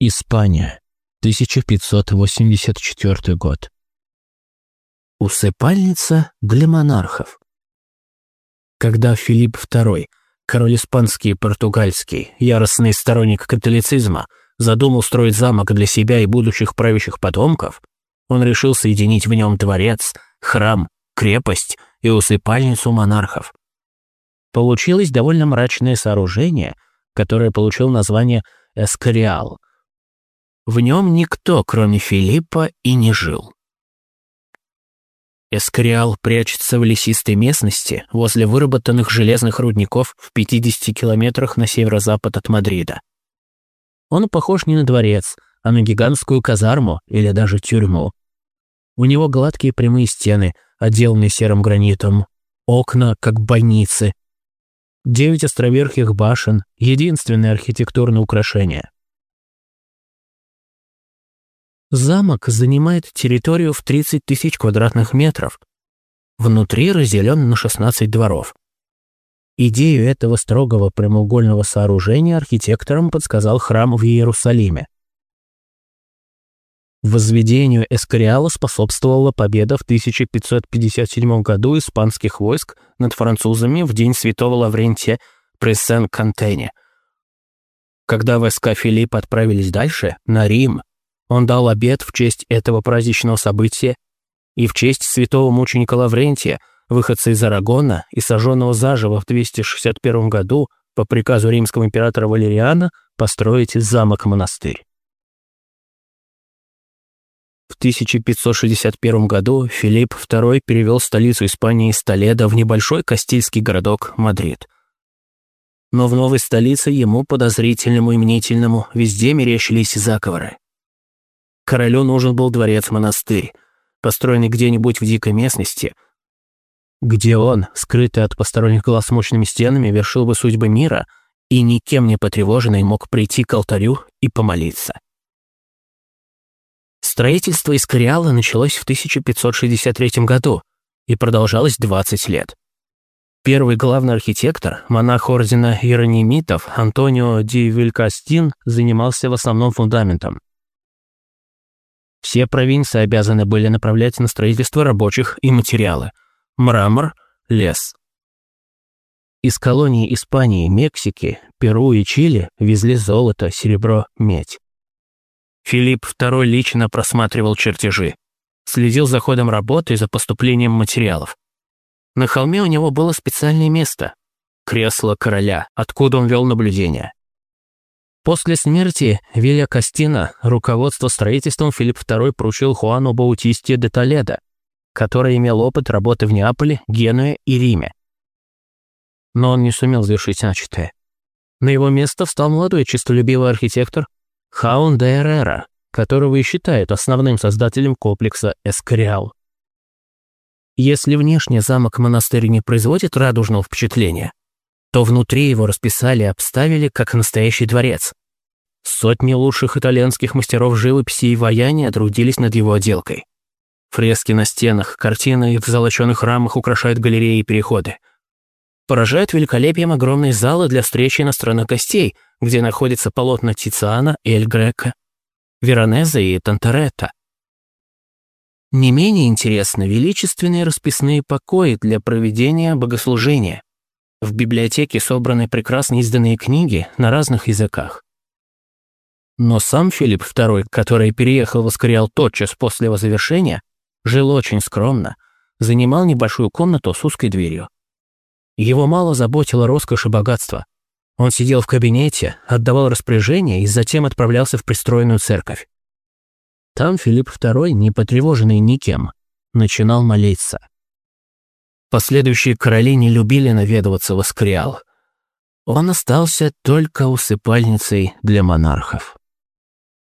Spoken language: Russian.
Испания, 1584 год. Усыпальница для монархов. Когда Филипп II, король испанский и португальский, яростный сторонник католицизма, задумал строить замок для себя и будущих правящих потомков, он решил соединить в нем дворец, храм, крепость и усыпальницу монархов. Получилось довольно мрачное сооружение, которое получило название Эскориал – в нем никто, кроме Филиппа, и не жил. Эскориал прячется в лесистой местности возле выработанных железных рудников в 50 километрах на северо-запад от Мадрида. Он похож не на дворец, а на гигантскую казарму или даже тюрьму. У него гладкие прямые стены, отделанные серым гранитом, окна, как больницы, девять островерхих башен — единственное архитектурное украшение. Замок занимает территорию в 30 тысяч квадратных метров. Внутри разделен на 16 дворов. Идею этого строгого прямоугольного сооружения архитекторам подсказал храм в Иерусалиме. Возведению Эскориала способствовала победа в 1557 году испанских войск над французами в день святого Лаврентия при Сен-Кантене. Когда войска Филиппа отправились дальше, на Рим, он дал обед в честь этого праздничного события и в честь святого мученика Лаврентия, выходца из Арагона и сожженного заживо в 261 году по приказу римского императора Валериана построить замок-монастырь. В 1561 году Филипп II перевел столицу Испании из Толедо в небольшой кастильский городок Мадрид. Но в новой столице ему, подозрительному и мнительному, везде мерещились заговоры. Королю нужен был дворец-монастырь, построенный где-нибудь в дикой местности, где он, скрытый от посторонних глаз мощными стенами, вершил бы судьбы мира и никем не потревоженный мог прийти к алтарю и помолиться. Строительство Искариала началось в 1563 году и продолжалось 20 лет. Первый главный архитектор, монах ордена Иеронимитов Антонио ди Вилькастин, занимался в основном фундаментом. Все провинции обязаны были направлять на строительство рабочих и материалы. Мрамор, лес. Из колоний Испании, Мексики, Перу и Чили везли золото, серебро, медь. Филипп II лично просматривал чертежи, следил за ходом работы и за поступлением материалов. На холме у него было специальное место – кресло короля, откуда он вел наблюдение. После смерти Вилья Кастина руководство строительством Филипп II поручил Хуану Баутисте де Толедо, который имел опыт работы в Неаполе, Генуе и Риме. Но он не сумел завершить начатое. На его место встал молодой честолюбивый архитектор Хаун де Эррера, которого и считают основным создателем комплекса Эскориал. Если внешне замок-монастырь не производит радужного впечатления, то внутри его расписали и обставили как настоящий дворец. Сотни лучших итальянских мастеров живописи и ваяния трудились над его отделкой. Фрески на стенах, картины в золоченых рамах украшают галереи и переходы. Поражают великолепием огромные залы для встречи иностранных гостей, где находятся полотна Тициана и Эль Грека, Веронезе и Танторетто. Не менее интересны величественные расписные покои для проведения богослужения. В библиотеке собраны прекрасно изданные книги на разных языках. Но сам Филипп II, который переехал в Аскариал тотчас после его завершения, жил очень скромно, занимал небольшую комнату с узкой дверью. Его мало заботило роскошь и богатство. Он сидел в кабинете, отдавал распоряжения и затем отправлялся в пристроенную церковь. Там Филипп II, не потревоженный никем, начинал молиться. Последующие короли не любили наведываться в Аскриал. Он остался только усыпальницей для монархов.